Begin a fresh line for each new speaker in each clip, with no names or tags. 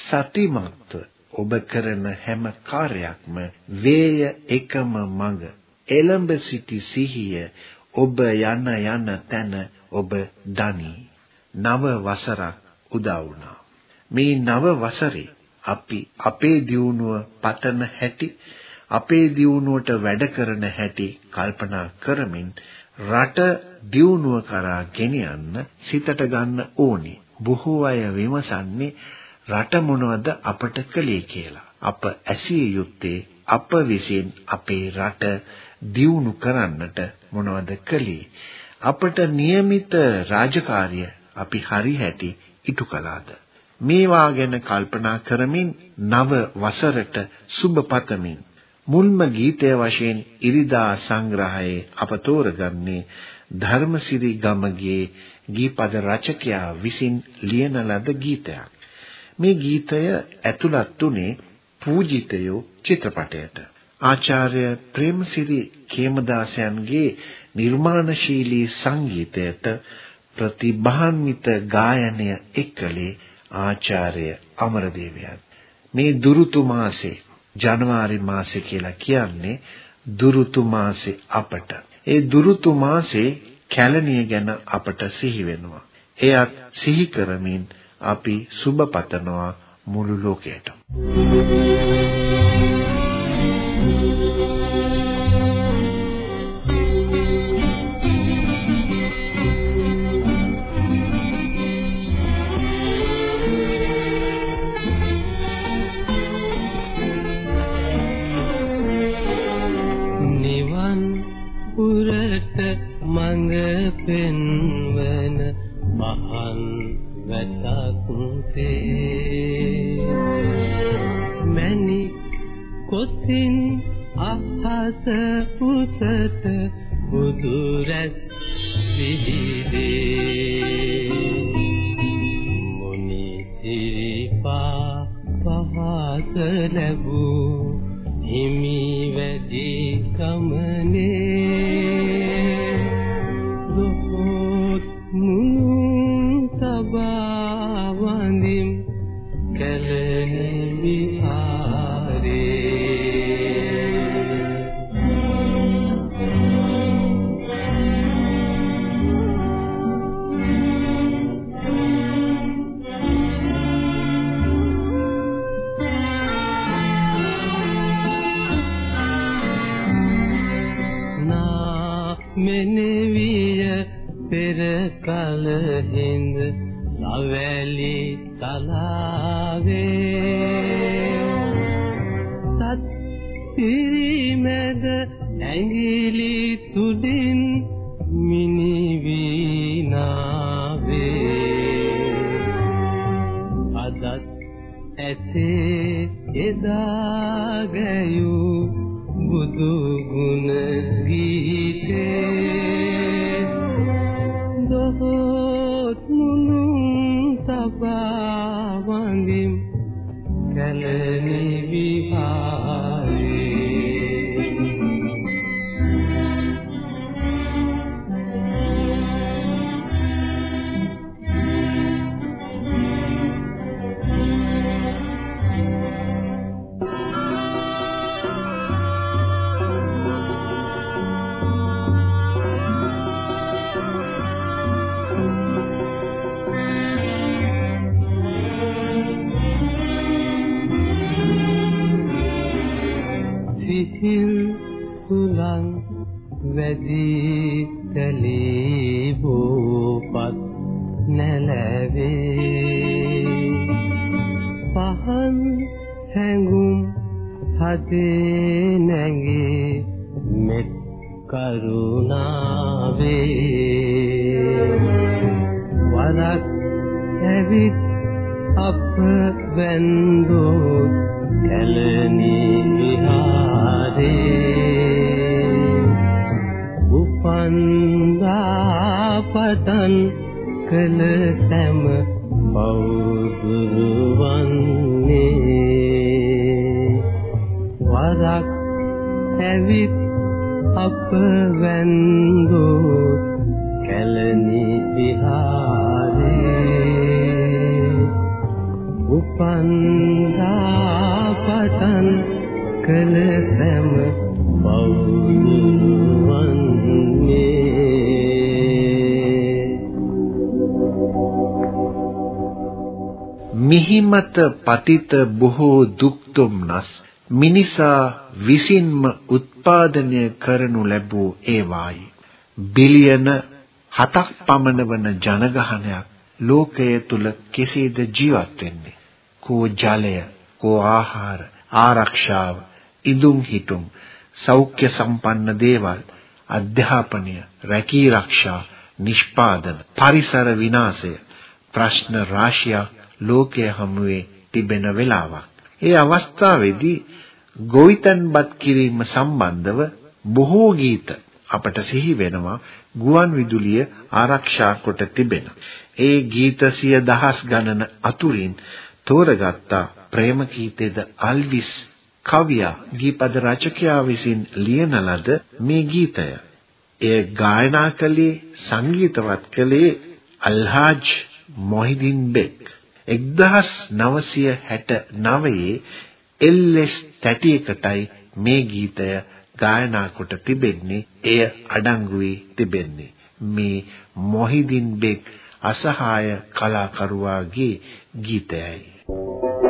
සතිමත්ව ඔබ කරන හැම කාර්යයක්ම වේය එකම මඟ. එළඹ සිටි සිහිය ඔබ යන යන තැන ඔබ දනි. නව වසරක් උදා වුණා. මේ නව වසරේ අපි අපේ දියුණුව පතන හැටි අපේ දියුණුවට වැඩ කරන හැටි කල්පනා කරමින් රට දියුණුව කරා ගෙනියන්න සිතට ගන්න ඕනේ. බොහෝ අය විමසන්නේ රට මොනවද අපට කළේ කියලා. අප ඇසිය යුත්තේ අප විසින් අපේ රට දියුණු කරන්නට මොනවද කළේ? අපට નિયમિત රාජකාරිය අපි හරි හැටි ඉටු කළාද? මේවා ගැන කල්පනා කරමින් නව වසරට සුබ පතමින් මුල්ම ගීතය වශයෙන් ඉරිදා සංග්‍රහයේ අප තෝරගන්නේ ධර්මසිරි ගමගේ ගීපද රචකයා විසින් ලියන ලද ගීතයක්. මේ ගීතය ඇතුළත් උනේ පූජිතයෝ චිත්‍රපටයට. ආචාර්ය ප්‍රේමසිරි කේමදාසයන්ගේ නිර්මාණශීලී සංගීතයට ප්‍රතිභාන්විත ගායනය එක්කලේ ආචාර්ය අමරදේවයන්. මේ දුරුතු මාසේ ජනවාරි මාසේ කියලා කියන්නේ දුරුතු මාසේ අපට. ඒ දුරුතු මාසේ කැලණිය ගැන අපට සිහි වෙනවා. එයත් සිහි කරමින් අපි සුබ පතනවා මුළු ලෝකයටම.
නිවන් පුරට මඟ පෙන්වා පොතේ निकल එසේ එදා ගැයූ බුදු ගුණ ගීතේ. දොහොත් මුනුන් තබා වඳින් කලනි සිල් සුලං වැදී තලී බෝපත් නැලවේ. පහන් හැඟුම් හදේ නැගේ මෙත් කරුණාවේ. වරක් ඇවිත්
අප වැන්දෝ කැලණි විහා විහාරේ උපන්දා පතන් කළ සෑම බෞදුරුවන්නේ වරක් ඇවිත් අප වැන්දෝ කැලණි විහාරේ උපන්දා පතන් කළ සෑම
මිහිමත පතිත බොහෝ දුක් දුම්නස් මිනිසා විසින්ම උත්පාදනය කරනු ලැබූ ඒවායි. බිලියන 7ක් පමණ වන ජනගහනයක් ලෝකයේ තුල කෙසේද ජීවත් වෙන්නේ? කෝ ජලය කෝ ආහාර ආරක්ෂාව ඉදුම් හිටුම් සෞඛ්‍ය සම්පන්න දේවල් අධ්‍යාපනය රැකී රක්ෂා නිෂ්පාදන පරිසර විනාශය ප්‍රශ්න රාශියක් ලෝකයේ හමුවේ තිබෙන වෙලාවක්. ඒ අවස්ථාවේදී ගොවිතැන්පත් කිරීම සම්බන්ධව බොහෝ ගීත අපට සිහි වෙනවා ගුවන් විදුලිය ආරක්ෂා කොට තිබෙන. ඒ ගීත සිය දහස් ගණන අතුරින් තෝරගත්ත ප්‍රේම ගීතේද අල්විස් කවියා ගීපද රචකයා විසින් ලියන ලද මේ ගීතය. එය ගායනා කළේ සංගීතවත් කළේ අල්හාජ් මොහිදින් බෙක්. 1969 L S. තැටියකටයි මේ ගීතය ගායනා කොට තිබෙන්නේ එය අඩංගු වී තිබෙන්නේ මේ මොහිදින් බෙක් අසහාය කලාකරුවාගේ ගීතයයි
රට ජාතිය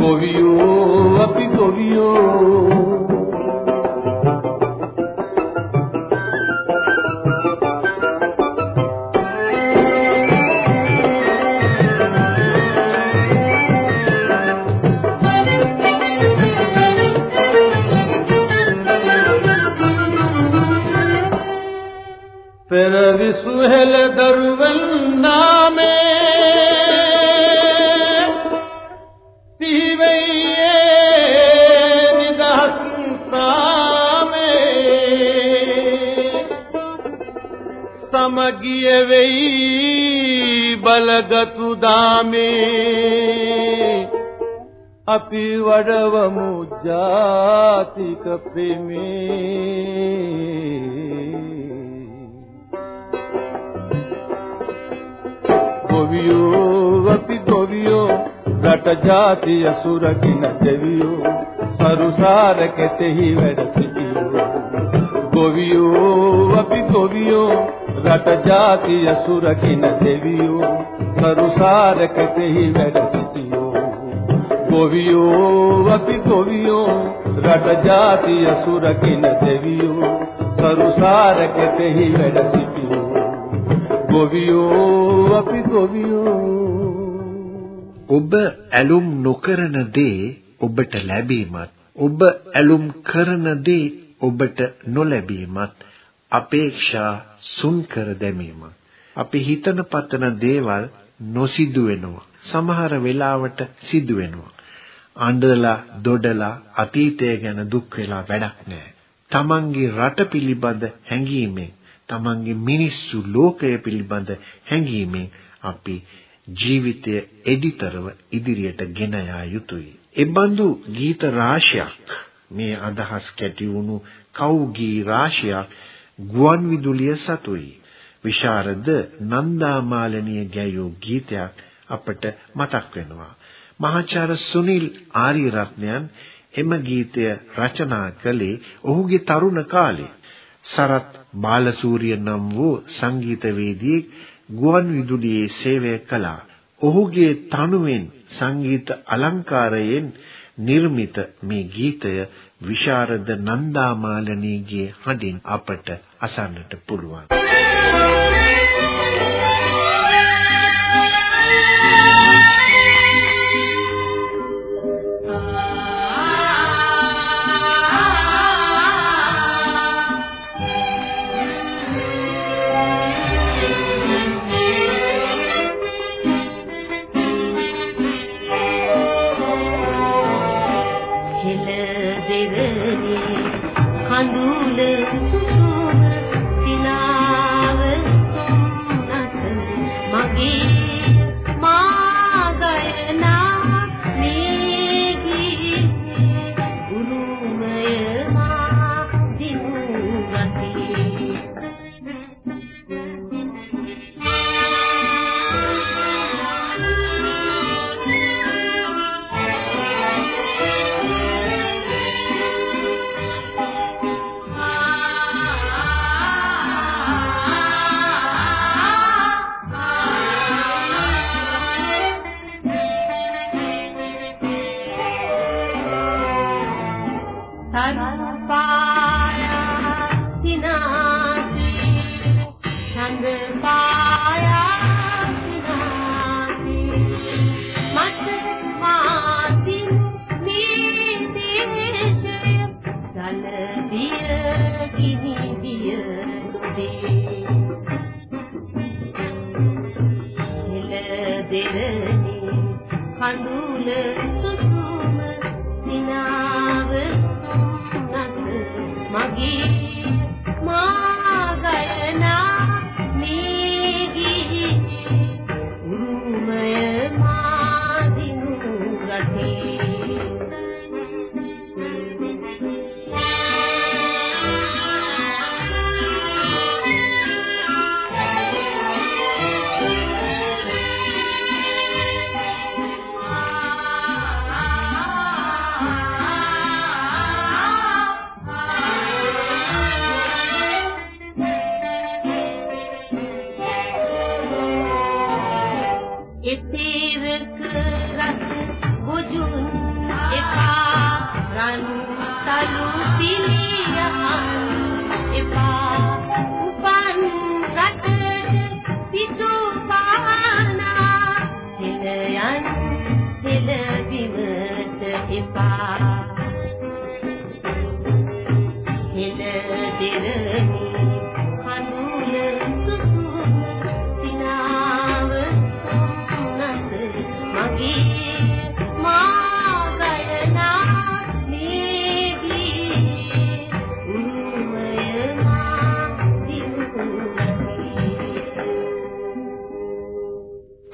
कोरियो अपिओ पिवि सुहल दरवंदा। වෙයි බලගතු දාමේ අපි වඩවමු ජාතික ප්‍රේමේ. ගොවියෝ අපි ගොවියෝ රට ජාතිය සුරකින දෙවියෝ සරුසාර කෙතෙහි වැඩ සිටියෝ. ගොවියෝ අපි ගොවියෝ රට ජාතිය සුරකින දෙවියෝ සරුසාර කෙතෙහි වැඩ සිටියෝ. ගොවියෝ අපි ගොවියෝ රට ජාතිය සුරකින දෙවියෝ සරුසාර කෙතෙහි වැඩ සිටියෝ. ගොවියෝ අපි ගොවියෝ.
ඔබ ඇලුම් නොකරන දේ ඔබට ලැබීමත් ඔබ ඇලුම් කරන දේ ඔබට නොලැබීමත් අපේක්ෂා සුන් කර දැමීම. අපි හිතන පතන දේවල් නොසිදු වෙනවා. සමහර වෙලාවට සිදු වෙනවා. අඬලා දොඩලා අතීතය ගැන දුක් වෙලා වැඩක් නැහැ. තමන්ගේ රට පිළිබඳ හැඟීමෙන් තමන්ගේ මිනිස්සු ලෝකය පිළිබඳ හැඟීමෙන් අපි ජීවිතය එඩිතරව ඉදිරියට ගෙන යා යුතුයි. එබඳු ගීත රාශියක් මේ අදහස් කැටි වුණු කව්ගී රාශියක් ගුවන් විදුලිය සතුයි. විශාරද නන්දාමාලනීය ගැයූ ගීතයක් අපට මතක් වෙනවා. මහාචාර්ය සුනිල් ආරියරත්නයන් එම ගීතය රචනා කළේ ඔහුගේ තරුණ කාලේ. සරත් බාලසූරිය නම් වූ සංගීතවේදියෙක් ගුවන් විදුලියේ සේවය කළා. ඔහුගේ තනුවෙන් සංගීත අලංකාරයෙන් නිර්මිත මේ ගීතය විශාරද නන්දාමාලනීගේ හඬින් අපට අසන්නට පුළුවන්.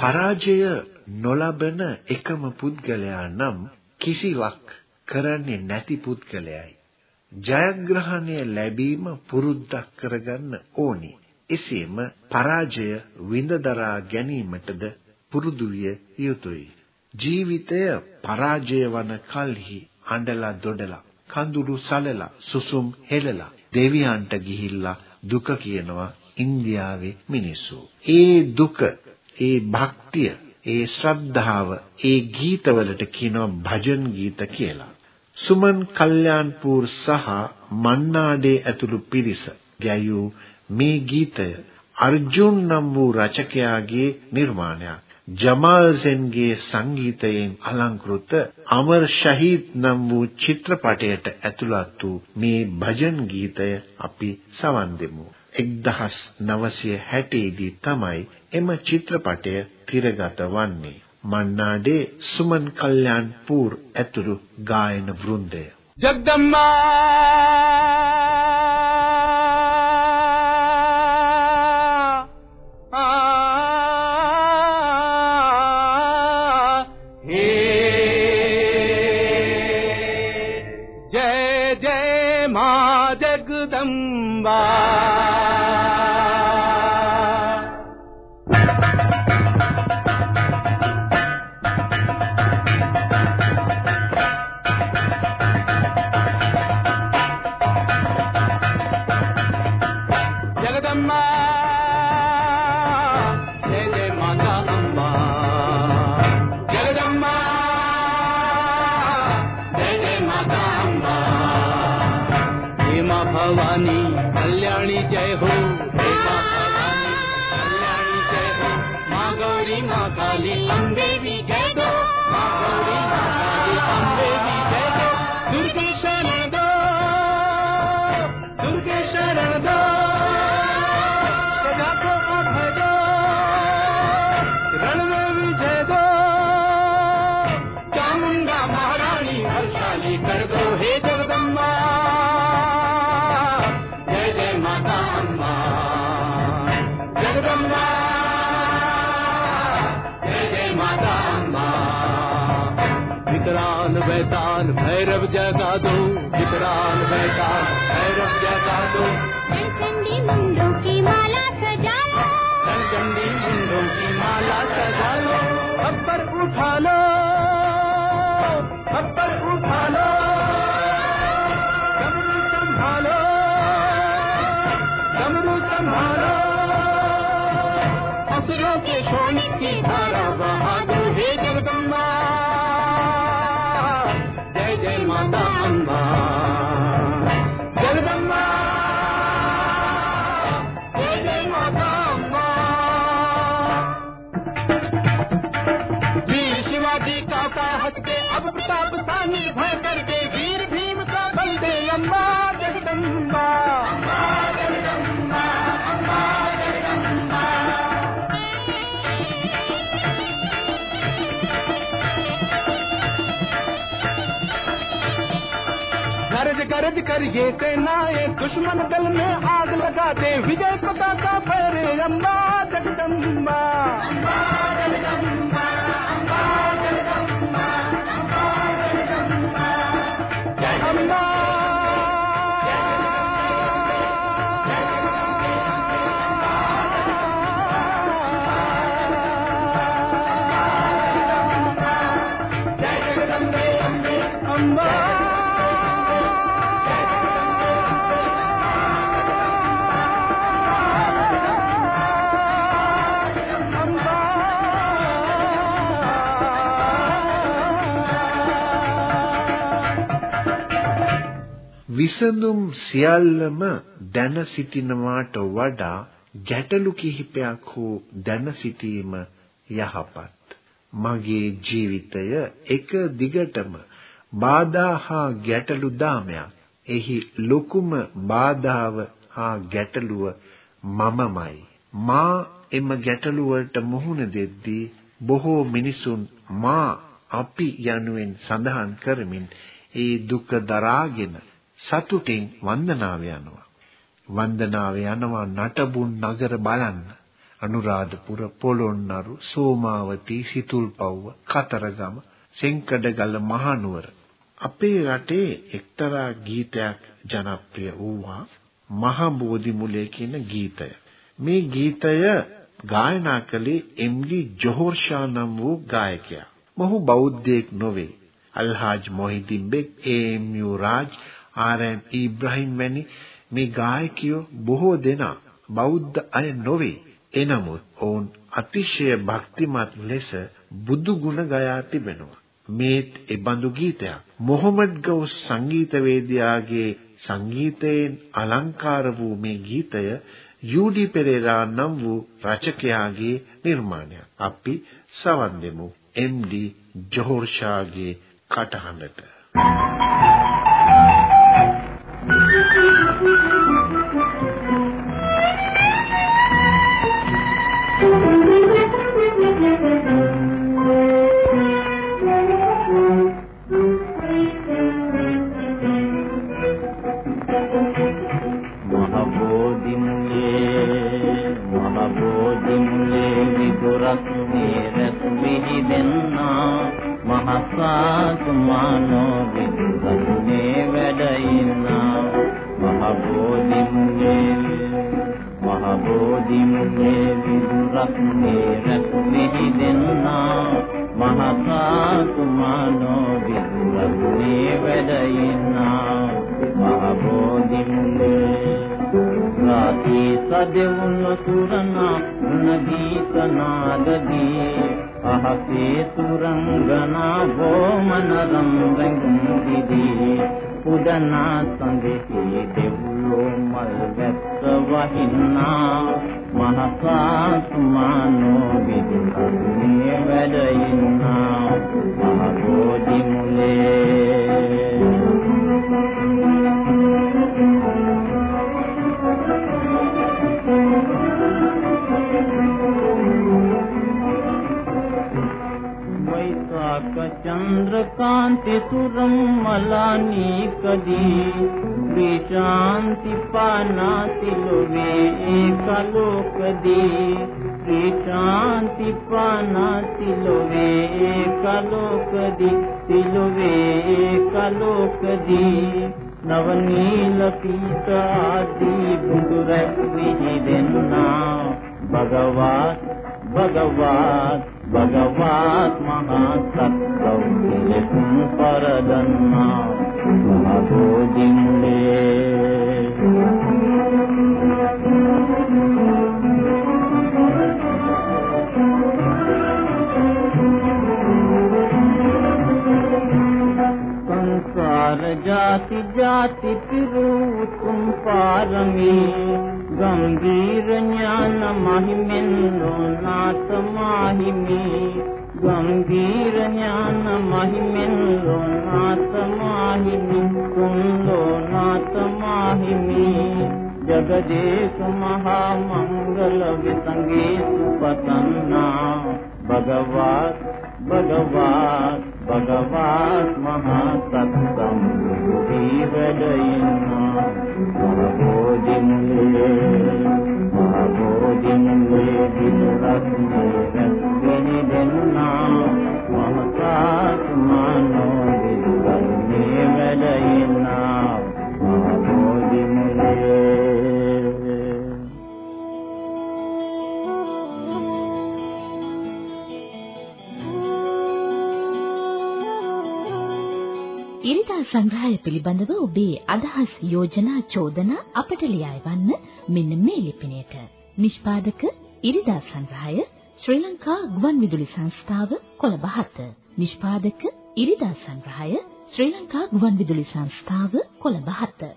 පරාජය නොලබන එකම පුද්ගලයා නම් කිසිවක් කරන්නේ නැති පුද්ගලයයි. ජයග්‍රහණය ලැබීම පුරුද්දක් කරගන්න ඕනි. එසේම පරාජය විඳදරා ගැනීමටද පුරුදු විය යුතුය.
ජීවිතය පරාජය වන කල්හි අඬලා දොඩලා කඳුළු සලලා සුසුම් හෙලලා දෙවියන්ට ගිහිල්ලා දුක කියනවා ඉන්දියාවේ මිනිස්සු. ඒ දුක, ඒ භක්තිය, ඒ ශ්‍රද්ධාව, ඒ ගීතවලට කියනවා භජන් ගීත කියලා. සුමන් කල්යාන්පූර් සහ මන්නාඩේ ඇතුළු පිරිස ගැයූ මේ ගීතය අර්ජුන් නම් වූ රචකයාගේ නිර්මාණයක්. ජමාල් සෙන්ගේ සංගීතයෙන් අලංකృత අමර් ශහීද් නම් වූ චිත්‍රපටයට ඇතුළත් වූ මේ භජන් ගීතය අපි සවන් දෙමු. 1960 දී තමයි එම චිත්‍රපටය තිරගත වන්නේ. මන්නාඩේ සුමන් කල්යාන්පූර් ඇතුළු ගායන වෘන්දය.
ජගදම්මා
um असुरों के सोने की धारा बहा गरज कर ये सेनाएँ दुश्मन दल में आग लगा दे। विजय पता का फेरे अम्बा जगदम्बा।
විසඳුම් සියල්ලම දැන සිටිනවාට වඩා ගැටලු කිහිපයක් හෝ දැන සිටීම යහපත්. මගේ ජීවිතය එක දිගටම බාධා හා ගැටලු දාමයක්. එහි ලොකුම බාධාව හා ගැටලුව මමමයි. මා එම ගැටලුවට මුහුණ දෙද්දී බොහෝ මිනිසුන් මා අපි යනුවෙන් සඳහන් කරමින් ඒ දුක දරාගෙන සතුටින් වන්දනාව යනවා. වන්දනාව යනවා නටබුන් නගර බලන්න. අනුරාධපුර, පොළොන්නරු, සෝමාවතී, සිතුල්පව්ව, කතරගම, සෙන්කඩගල මහනුවර. අපේ රටේ එක්තරා ගීතයක් ජනප්‍රිය වූවා මහ බෝධිමුලේ කියන ගීතය. මේ ගීතය ගායනා කළේ එම්.ඩි. ජෝහර් ෂා නම් වූ ගායකයා. මොහු බෞද්ධයෙක් නොවේ. Alhaj Mohideen Baig, A M U. Raj, R M. Ibrahim වැනි මේ ගායකයෝ බොහෝ දෙනා බෞද්ධ අය නොවේ. එනමුත් ඔවුන් අතිශය භක්තිමත් ලෙස බුදු ගුණ ගයා තිබෙනවා. මේත් එබඳු ගීතයක්. මොහොමඩ් ගවුස් සංගීතවේදියාගේ සංගීතයෙන් අලංකාර වූ මේ ගීතය යූඩි පෙරේරා නම් වූ රචකයාගේ නිර්මාණයක්. අපි සවන් දෙමු එම්.ඩී. ජෝහර් ෂාගේ කටහඬට.
මහසාතුමානෝ Thank you. සුරංගනා බොමන රංගුන් දිදී උදනා සංගීතී දෙව්ලෝ මල් වැස්ස වහින්නා මහසා සුමානෝ විදුන්නේ වැඩ ඉන්නා මහ බෝධි මුලේ चन्द्रकान्तिसुरं मलानि कधी श्रीशान्ति पानाति लोवे एकलो कधी श्रीशान्ति पानाति लोवे एकलो कधी तिलोवे एकलो कधी नवनीलपीतादि भुगुरविहिदेन्ना भगवात् भगवात् भगवात् महासत् මහා සත්ත්වෝ කෙලෙසුන් පරදන්නා මහබෝධිමුලේ සංසාර ජාති ජාති පිරුතුම් පාරමී. ගම්බීර ඥාන මහිමෙන් ලෝනාත මාහිමි. ගම්බීර ඥාන මහිමෙන් ලෝනාත මාහිමි කුන් ලෝනාත මාහිමි ජගදේශ මහා මංගල විසංගේ සුපතන්නා භගවත් භගවත් භගවත් මහා සත්සම් දීවදයිනා මහබෝධිමුලේ මහබෝධිමුලේ දිනරත්නේ විනිදෙන්නා මහතාත් මානෝ දිවන්නේ වැඩයිනා මහබෝධිමුලේ
ඉරිදා සංග්‍රහය පිළිබඳව ඔබේ අදහස් යෝජනා චෝදනා අපට ලියවන්න මෙන්න මේ ලිපිනයට. නිෂ්පාදක ඉරිදා සංග්‍රහය ශ්‍රී ලංකා ගුවන්විදුලි සංස්ථාව කොළඹ 7. නිෂ්පාදක ඉරිදා සංග්‍රහය ශ්‍රී ලංකා ගුවන්විදුලි සංස්ථාව කොළඹ 7.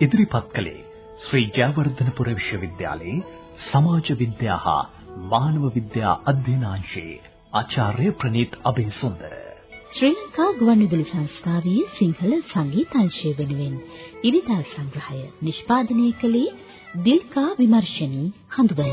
ඉදිරිපත් කළේ ශ්‍රී ජයවර්ධනපුර විශ්වවිද්‍යාලයේ සමාජ විද්‍යා හා මානව විද්‍යා අධ්‍යනාංශයේ ආචාර්ය ප්‍රනීත් අබේසුන්දර
ශ්‍රී ලංකා ගුවන්විදුලි සංස්ථාවේ සිංහල සංගීතංශය වෙනුවෙන් ඉරිදා සංග්‍රහය නිෂ්පාදනය කළේ දිල්කා විමර්ශනී හඳුබල.